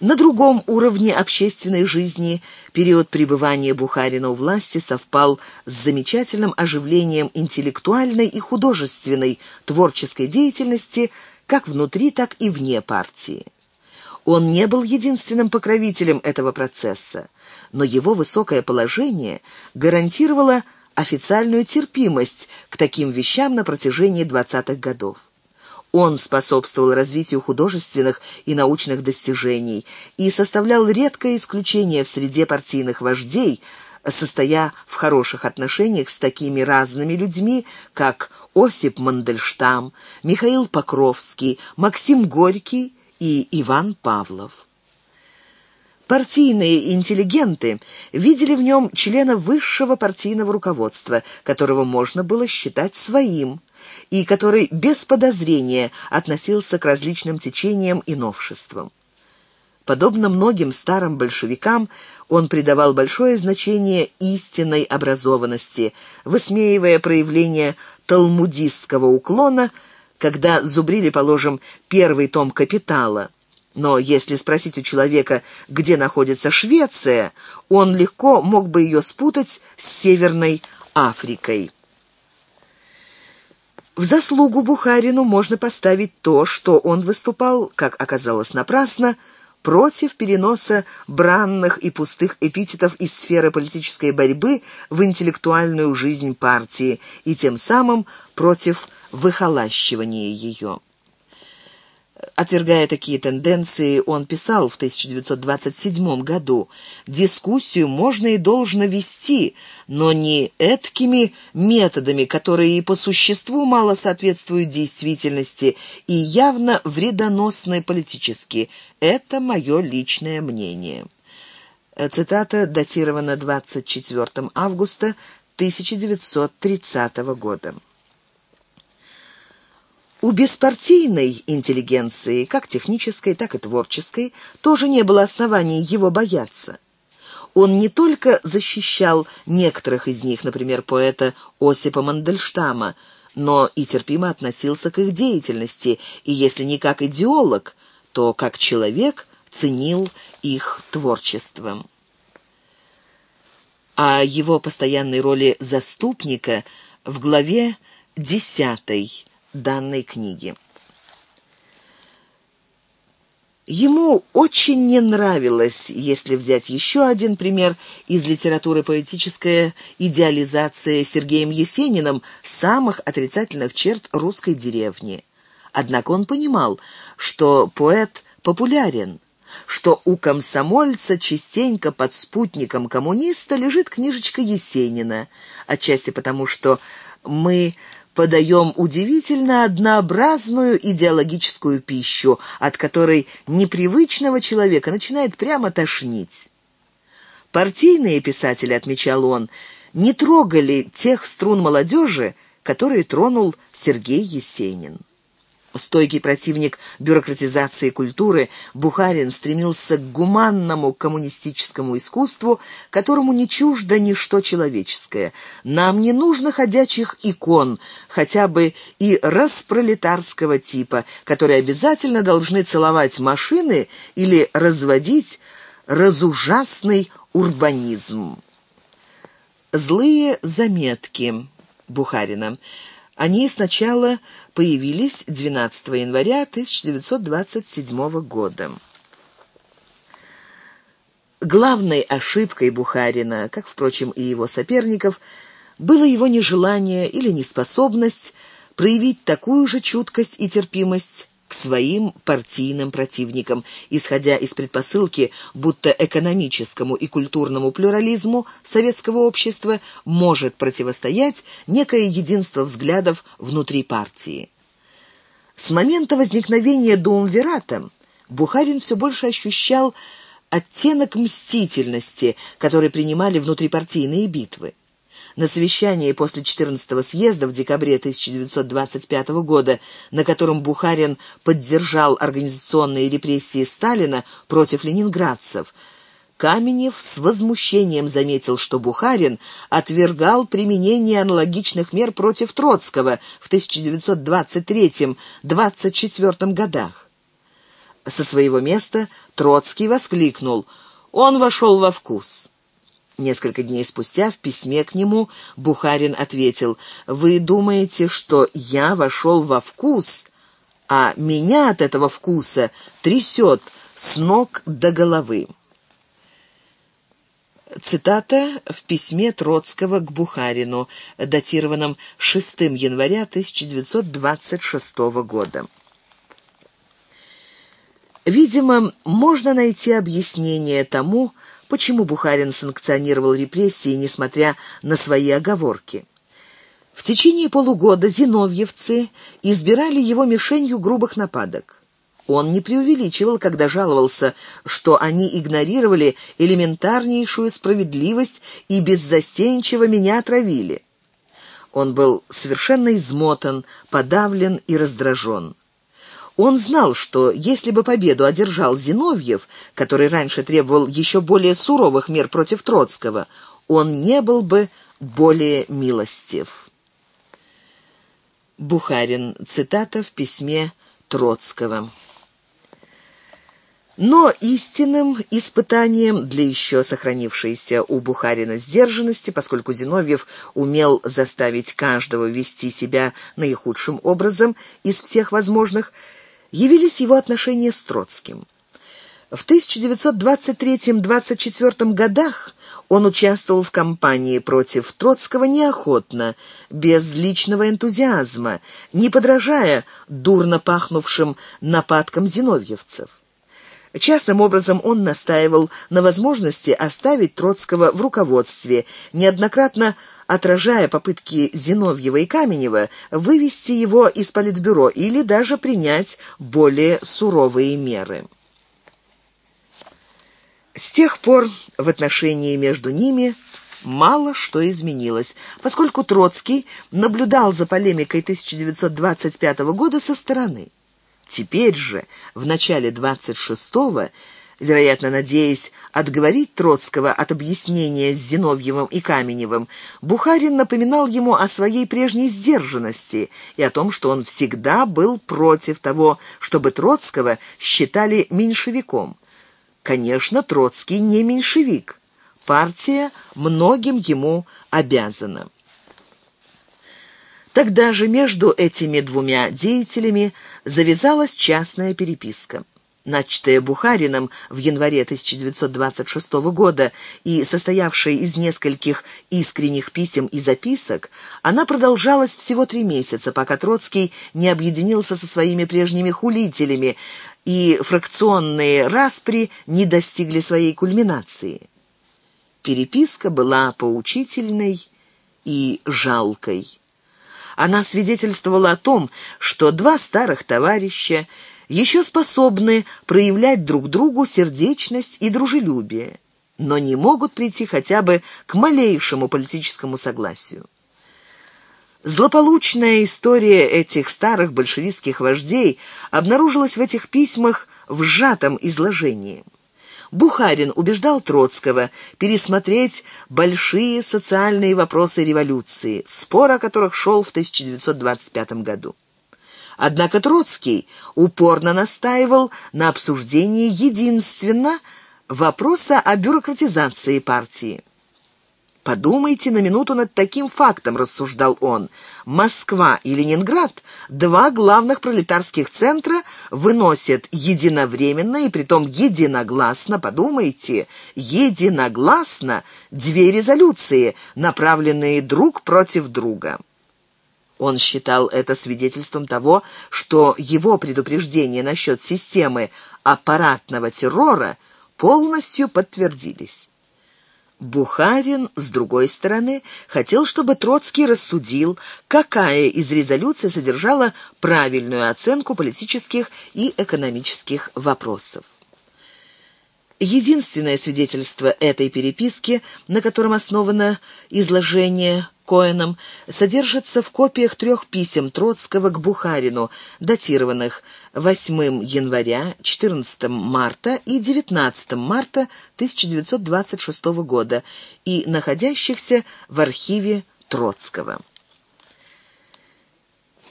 На другом уровне общественной жизни период пребывания Бухарина у власти совпал с замечательным оживлением интеллектуальной и художественной творческой деятельности как внутри, так и вне партии. Он не был единственным покровителем этого процесса, но его высокое положение гарантировало официальную терпимость к таким вещам на протяжении 20-х годов. Он способствовал развитию художественных и научных достижений и составлял редкое исключение в среде партийных вождей, состоя в хороших отношениях с такими разными людьми, как Осип Мандельштам, Михаил Покровский, Максим Горький и Иван Павлов. Партийные интеллигенты видели в нем члена высшего партийного руководства, которого можно было считать своим, и который без подозрения относился к различным течениям и новшествам. Подобно многим старым большевикам, он придавал большое значение истинной образованности, высмеивая проявления талмудистского уклона, когда зубрили, положим, первый том «Капитала», но если спросить у человека, где находится Швеция, он легко мог бы ее спутать с Северной Африкой. В заслугу Бухарину можно поставить то, что он выступал, как оказалось напрасно, против переноса бранных и пустых эпитетов из сферы политической борьбы в интеллектуальную жизнь партии и тем самым против выхолащивания ее. Отвергая такие тенденции, он писал в 1927 году «Дискуссию можно и должно вести, но не эткими методами, которые и по существу мало соответствуют действительности и явно вредоносны политически. Это мое личное мнение». Цитата датирована 24 августа 1930 года. У беспартийной интеллигенции, как технической, так и творческой, тоже не было оснований его бояться. Он не только защищал некоторых из них, например, поэта Осипа Мандельштама, но и терпимо относился к их деятельности, и если не как идеолог, то как человек ценил их творчеством. О его постоянной роли заступника в главе десятой данной книги. Ему очень не нравилось, если взять еще один пример из литературы поэтическая идеализация Сергеем Есениным самых отрицательных черт русской деревни. Однако он понимал, что поэт популярен, что у комсомольца частенько под спутником коммуниста лежит книжечка Есенина, отчасти потому, что мы подаем удивительно однообразную идеологическую пищу, от которой непривычного человека начинает прямо тошнить. Партийные писатели, отмечал он, не трогали тех струн молодежи, которые тронул Сергей Есенин. Стойкий противник бюрократизации культуры, Бухарин стремился к гуманному коммунистическому искусству, которому не чуждо ничто человеческое. Нам не нужно ходячих икон, хотя бы и распролетарского типа, которые обязательно должны целовать машины или разводить разужасный урбанизм. Злые заметки Бухарина – они сначала появились 12 января 1927 года. Главной ошибкой Бухарина, как, впрочем, и его соперников, было его нежелание или неспособность проявить такую же чуткость и терпимость к своим партийным противникам, исходя из предпосылки, будто экономическому и культурному плюрализму советского общества может противостоять некое единство взглядов внутри партии. С момента возникновения Думвирата Бухарин все больше ощущал оттенок мстительности, который принимали внутрипартийные битвы. На совещании после 14-го съезда в декабре 1925 года, на котором Бухарин поддержал организационные репрессии Сталина против ленинградцев, Каменев с возмущением заметил, что Бухарин отвергал применение аналогичных мер против Троцкого в 1923-24 годах. Со своего места Троцкий воскликнул «Он вошел во вкус». Несколько дней спустя в письме к нему Бухарин ответил «Вы думаете, что я вошел во вкус, а меня от этого вкуса трясет с ног до головы?» Цитата в письме Троцкого к Бухарину, датированном 6 января 1926 года. Видимо, можно найти объяснение тому, почему Бухарин санкционировал репрессии, несмотря на свои оговорки. В течение полугода зиновьевцы избирали его мишенью грубых нападок. Он не преувеличивал, когда жаловался, что они игнорировали элементарнейшую справедливость и беззастенчиво меня отравили. Он был совершенно измотан, подавлен и раздражен. Он знал, что если бы победу одержал Зиновьев, который раньше требовал еще более суровых мер против Троцкого, он не был бы более милостив. Бухарин. Цитата в письме Троцкого. Но истинным испытанием для еще сохранившейся у Бухарина сдержанности, поскольку Зиновьев умел заставить каждого вести себя наихудшим образом из всех возможных, явились его отношения с Троцким. В 1923-24 годах он участвовал в кампании против Троцкого неохотно, без личного энтузиазма, не подражая дурно пахнувшим нападкам зиновьевцев. Частным образом он настаивал на возможности оставить Троцкого в руководстве, неоднократно отражая попытки Зиновьева и Каменева вывести его из политбюро или даже принять более суровые меры. С тех пор в отношении между ними мало что изменилось, поскольку Троцкий наблюдал за полемикой 1925 года со стороны. Теперь же, в начале 26-го, вероятно, надеясь отговорить Троцкого от объяснения с Зиновьевым и Каменевым, Бухарин напоминал ему о своей прежней сдержанности и о том, что он всегда был против того, чтобы Троцкого считали меньшевиком. Конечно, Троцкий не меньшевик. Партия многим ему обязана. Тогда же между этими двумя деятелями завязалась частная переписка. Начатая Бухарином в январе 1926 года и состоявшая из нескольких искренних писем и записок, она продолжалась всего три месяца, пока Троцкий не объединился со своими прежними хулителями, и фракционные распри не достигли своей кульминации. Переписка была поучительной и жалкой. Она свидетельствовала о том, что два старых товарища еще способны проявлять друг другу сердечность и дружелюбие, но не могут прийти хотя бы к малейшему политическому согласию. Злополучная история этих старых большевистских вождей обнаружилась в этих письмах в сжатом изложении. Бухарин убеждал Троцкого пересмотреть большие социальные вопросы революции, спор о которых шел в 1925 году. Однако Троцкий упорно настаивал на обсуждении единственно вопроса о бюрократизации партии. Подумайте на минуту над таким фактом, рассуждал он. Москва и Ленинград, два главных пролетарских центра, выносят единовременно и притом единогласно, подумайте, единогласно две резолюции, направленные друг против друга. Он считал это свидетельством того, что его предупреждения насчет системы аппаратного террора полностью подтвердились. Бухарин, с другой стороны, хотел, чтобы Троцкий рассудил, какая из резолюций содержала правильную оценку политических и экономических вопросов. Единственное свидетельство этой переписки, на котором основано изложение Коэном, содержится в копиях трех писем Троцкого к Бухарину, датированных 8 января, 14 марта и 19 марта 1926 года и находящихся в архиве Троцкого.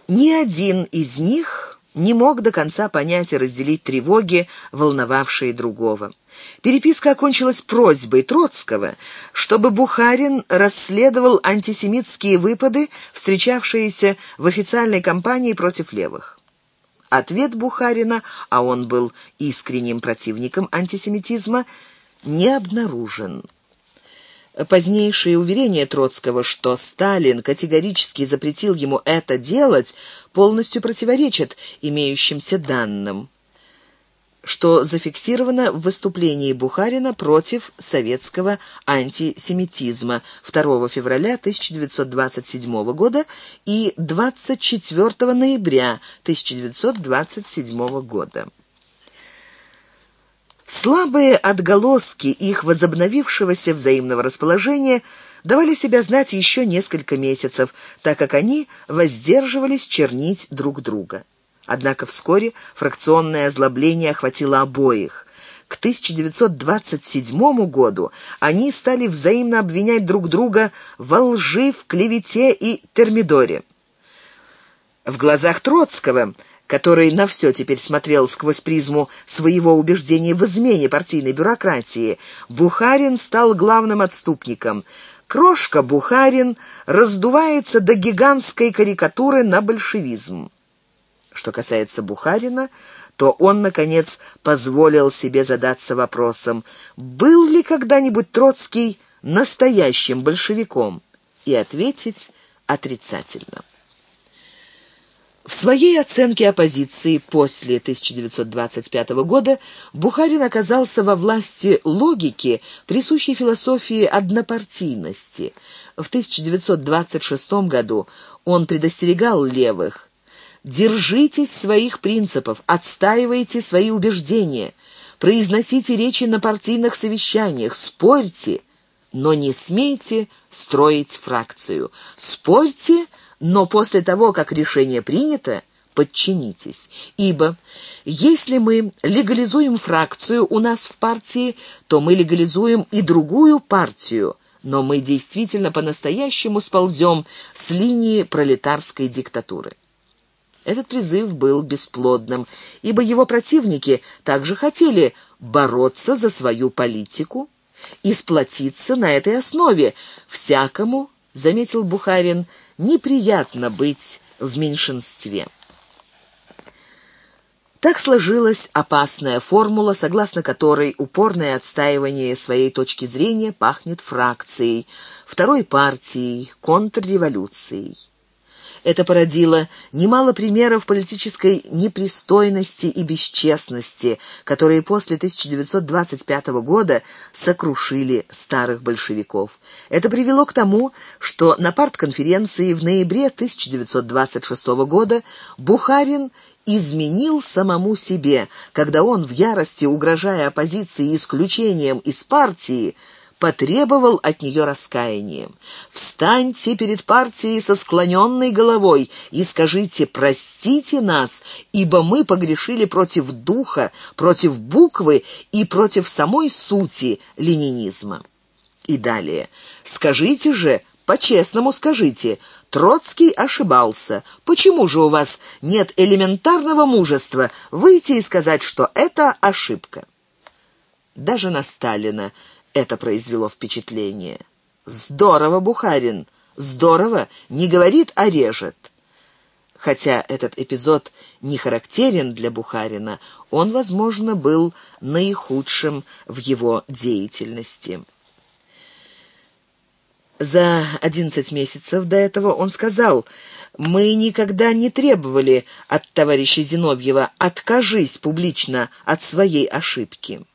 Ни один из них не мог до конца понять и разделить тревоги, волновавшие другого. Переписка окончилась просьбой Троцкого, чтобы Бухарин расследовал антисемитские выпады, встречавшиеся в официальной кампании против левых. Ответ Бухарина, а он был искренним противником антисемитизма, не обнаружен. Позднейшие уверения Троцкого, что Сталин категорически запретил ему это делать, полностью противоречат имеющимся данным что зафиксировано в выступлении Бухарина против советского антисемитизма 2 февраля 1927 года и 24 ноября 1927 года. Слабые отголоски их возобновившегося взаимного расположения давали себя знать еще несколько месяцев, так как они воздерживались чернить друг друга. Однако вскоре фракционное озлобление охватило обоих. К 1927 году они стали взаимно обвинять друг друга во лжи, в клевете и термидоре. В глазах Троцкого – который на все теперь смотрел сквозь призму своего убеждения в измене партийной бюрократии, Бухарин стал главным отступником. Крошка Бухарин раздувается до гигантской карикатуры на большевизм. Что касается Бухарина, то он, наконец, позволил себе задаться вопросом, был ли когда-нибудь Троцкий настоящим большевиком, и ответить отрицательно. В своей оценке оппозиции после 1925 года Бухарин оказался во власти логики, присущей философии однопартийности. В 1926 году он предостерегал левых «Держитесь своих принципов, отстаивайте свои убеждения, произносите речи на партийных совещаниях, спорьте, но не смейте строить фракцию. Спорьте, но после того, как решение принято, подчинитесь. Ибо если мы легализуем фракцию у нас в партии, то мы легализуем и другую партию, но мы действительно по-настоящему сползем с линии пролетарской диктатуры. Этот призыв был бесплодным, ибо его противники также хотели бороться за свою политику и сплотиться на этой основе. Всякому, заметил Бухарин, — неприятно быть в меньшинстве. Так сложилась опасная формула, согласно которой упорное отстаивание своей точки зрения пахнет фракцией, второй партией, контрреволюцией. Это породило немало примеров политической непристойности и бесчестности, которые после 1925 года сокрушили старых большевиков. Это привело к тому, что на партконференции в ноябре 1926 года Бухарин изменил самому себе, когда он в ярости, угрожая оппозиции исключением из партии, потребовал от нее раскаяния. «Встаньте перед партией со склоненной головой и скажите «простите нас, ибо мы погрешили против духа, против буквы и против самой сути ленинизма». И далее. «Скажите же, по-честному скажите, Троцкий ошибался. Почему же у вас нет элементарного мужества выйти и сказать, что это ошибка?» Даже на Сталина это произвело впечатление. «Здорово, Бухарин! Здорово! Не говорит, а режет!» Хотя этот эпизод не характерен для Бухарина, он, возможно, был наихудшим в его деятельности. За одиннадцать месяцев до этого он сказал, «Мы никогда не требовали от товарища Зиновьева «откажись публично от своей ошибки».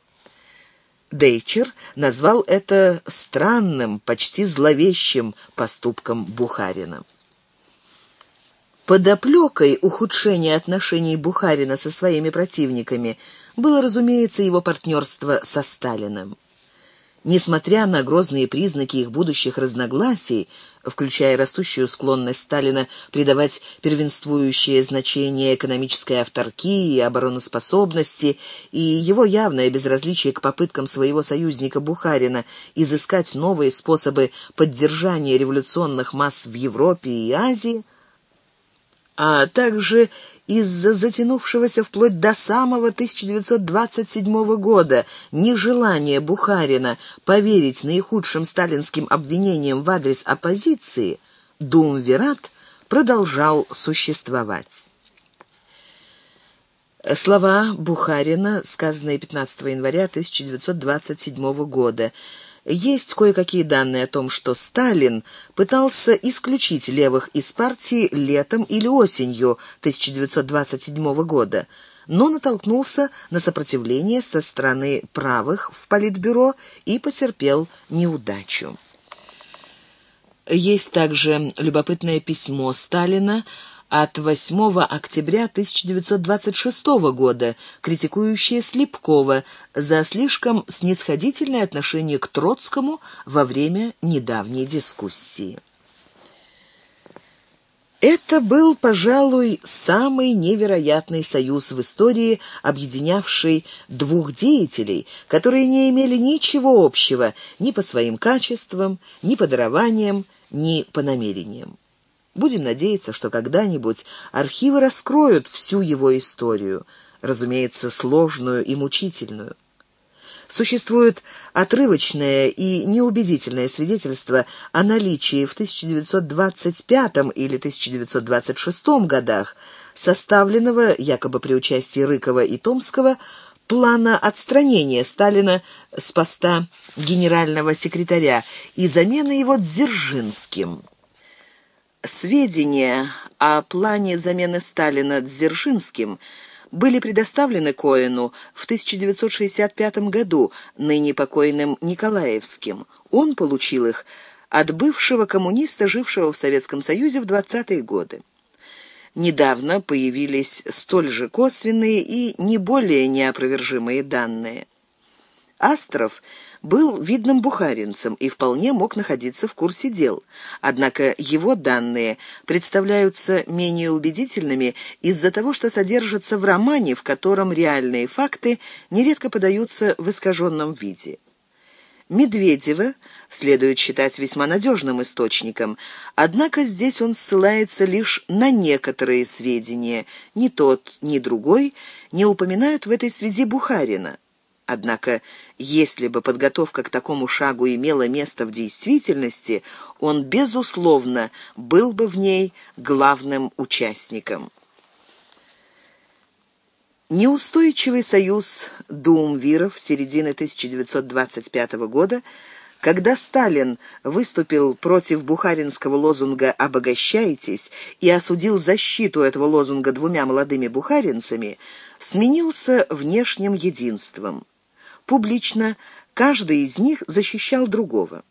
Дейчер назвал это странным, почти зловещим поступком Бухарина. Подоплекой ухудшения отношений Бухарина со своими противниками было, разумеется, его партнерство со Сталиным. Несмотря на грозные признаки их будущих разногласий, включая растущую склонность Сталина придавать первенствующее значение экономической авторкии и обороноспособности и его явное безразличие к попыткам своего союзника Бухарина изыскать новые способы поддержания революционных масс в Европе и Азии, а также из-за затянувшегося вплоть до самого 1927 года нежелания Бухарина поверить наихудшим сталинским обвинениям в адрес оппозиции, Думвират продолжал существовать. Слова Бухарина, сказанные 15 января 1927 года, есть кое-какие данные о том, что Сталин пытался исключить левых из партии летом или осенью 1927 года, но натолкнулся на сопротивление со стороны правых в Политбюро и потерпел неудачу. Есть также любопытное письмо Сталина от 8 октября 1926 года, критикующее Слепкова за слишком снисходительное отношение к Троцкому во время недавней дискуссии. Это был, пожалуй, самый невероятный союз в истории, объединявший двух деятелей, которые не имели ничего общего ни по своим качествам, ни по дарованиям, ни по намерениям. Будем надеяться, что когда-нибудь архивы раскроют всю его историю, разумеется, сложную и мучительную. Существует отрывочное и неубедительное свидетельство о наличии в 1925 или 1926 годах составленного, якобы при участии Рыкова и Томского, плана отстранения Сталина с поста генерального секретаря и замены его Дзержинским. Сведения о плане замены Сталина Дзержинским были предоставлены Коэну в 1965 году ныне покойным Николаевским. Он получил их от бывшего коммуниста, жившего в Советском Союзе в 20-е годы. Недавно появились столь же косвенные и не более неопровержимые данные. Астров – был видным бухаринцем и вполне мог находиться в курсе дел. Однако его данные представляются менее убедительными из-за того, что содержатся в романе, в котором реальные факты нередко подаются в искаженном виде. Медведева следует считать весьма надежным источником, однако здесь он ссылается лишь на некоторые сведения. Ни тот, ни другой не упоминают в этой связи Бухарина. Однако, если бы подготовка к такому шагу имела место в действительности, он, безусловно, был бы в ней главным участником. Неустойчивый союз дуумвиров середины 1925 года, когда Сталин выступил против бухаринского лозунга «Обогащайтесь» и осудил защиту этого лозунга двумя молодыми бухаринцами, сменился внешним единством. Публично каждый из них защищал другого.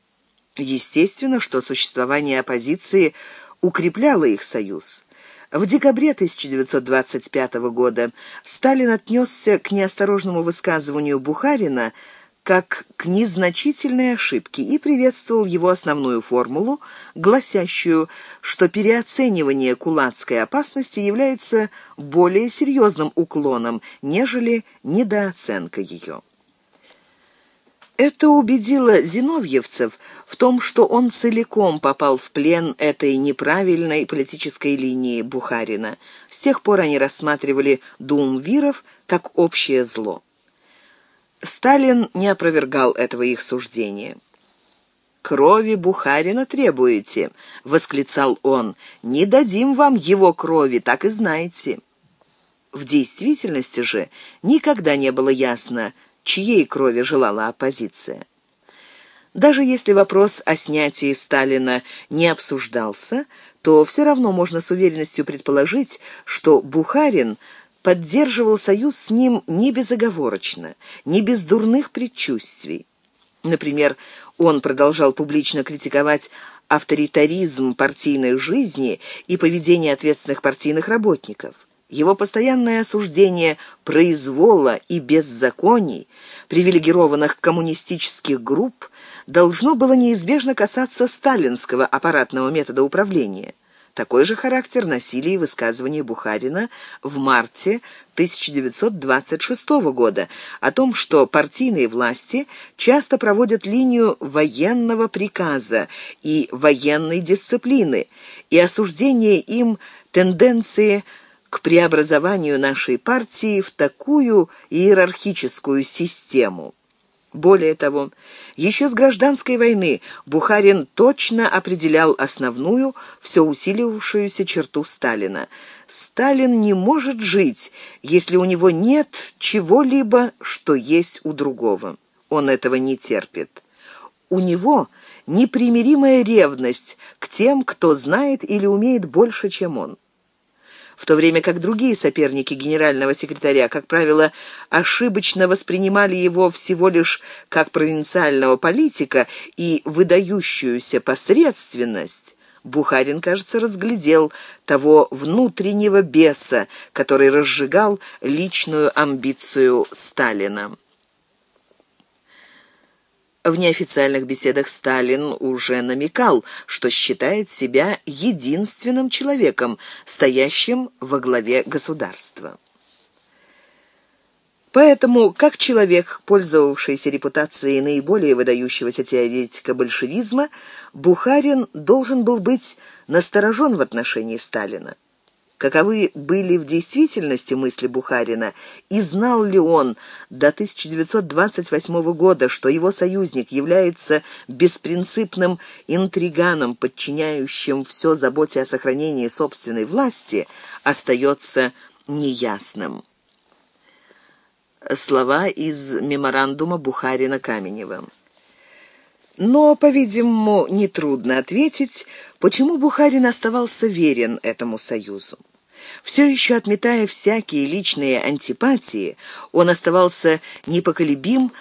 Естественно, что существование оппозиции укрепляло их союз. В декабре 1925 года Сталин отнесся к неосторожному высказыванию Бухарина как к незначительной ошибке и приветствовал его основную формулу, гласящую, что переоценивание кулацкой опасности является более серьезным уклоном, нежели недооценка ее. Это убедило зиновьевцев в том, что он целиком попал в плен этой неправильной политической линии Бухарина. С тех пор они рассматривали думвиров как общее зло. Сталин не опровергал этого их суждения. «Крови Бухарина требуете?» — восклицал он. «Не дадим вам его крови, так и знаете». В действительности же никогда не было ясно, чьей крови желала оппозиция. Даже если вопрос о снятии Сталина не обсуждался, то все равно можно с уверенностью предположить, что Бухарин поддерживал союз с ним не безоговорочно, не без дурных предчувствий. Например, он продолжал публично критиковать авторитаризм партийной жизни и поведение ответственных партийных работников. Его постоянное осуждение произвола и беззаконий, привилегированных коммунистических групп, должно было неизбежно касаться сталинского аппаратного метода управления. Такой же характер носили и высказывания Бухарина в марте 1926 года о том, что партийные власти часто проводят линию военного приказа и военной дисциплины и осуждение им тенденции к преобразованию нашей партии в такую иерархическую систему. Более того, еще с гражданской войны Бухарин точно определял основную, все усиливавшуюся черту Сталина. Сталин не может жить, если у него нет чего-либо, что есть у другого. Он этого не терпит. У него непримиримая ревность к тем, кто знает или умеет больше, чем он в то время как другие соперники генерального секретаря, как правило, ошибочно воспринимали его всего лишь как провинциального политика и выдающуюся посредственность, Бухарин, кажется, разглядел того внутреннего беса, который разжигал личную амбицию Сталина. В неофициальных беседах Сталин уже намекал, что считает себя единственным человеком, стоящим во главе государства. Поэтому, как человек, пользовавшийся репутацией наиболее выдающегося теоретика большевизма, Бухарин должен был быть насторожен в отношении Сталина каковы были в действительности мысли Бухарина, и знал ли он до 1928 года, что его союзник является беспринципным интриганом, подчиняющим все заботе о сохранении собственной власти, остается неясным. Слова из меморандума Бухарина-Каменева. Но, по-видимому, нетрудно ответить, почему Бухарин оставался верен этому союзу. Все еще отметая всякие личные антипатии, он оставался непоколебим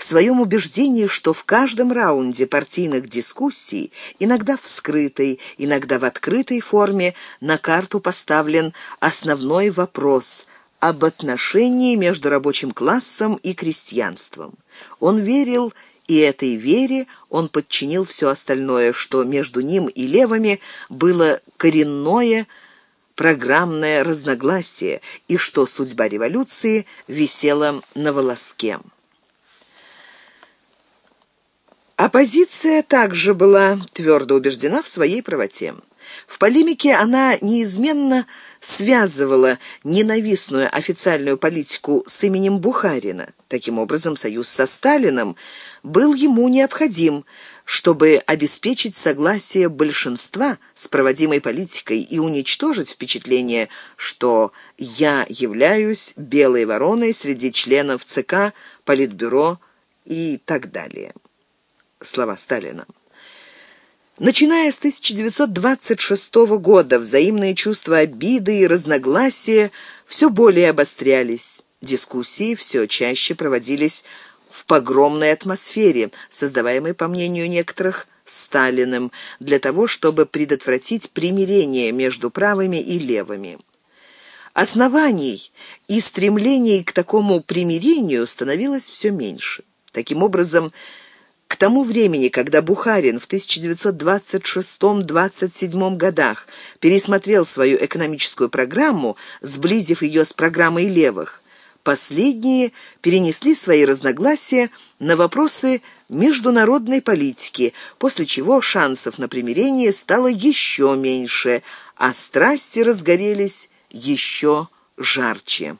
в своем убеждении, что в каждом раунде партийных дискуссий, иногда в скрытой, иногда в открытой форме, на карту поставлен основной вопрос об отношении между рабочим классом и крестьянством. Он верил, и этой вере он подчинил все остальное, что между ним и левыми было коренное, программное разногласие и что судьба революции висела на волоске. Оппозиция также была твердо убеждена в своей правоте. В полемике она неизменно связывала ненавистную официальную политику с именем Бухарина. Таким образом, союз со Сталином был ему необходим, чтобы обеспечить согласие большинства с проводимой политикой и уничтожить впечатление, что я являюсь белой вороной среди членов ЦК, Политбюро и так далее. Слова Сталина. Начиная с 1926 года взаимные чувства обиды и разногласия все более обострялись. Дискуссии все чаще проводились в погромной атмосфере, создаваемой, по мнению некоторых, Сталиным, для того, чтобы предотвратить примирение между правыми и левыми. Оснований и стремлений к такому примирению становилось все меньше. Таким образом, к тому времени, когда Бухарин в 1926-27 годах пересмотрел свою экономическую программу, сблизив ее с программой левых, Последние перенесли свои разногласия на вопросы международной политики, после чего шансов на примирение стало еще меньше, а страсти разгорелись еще жарче.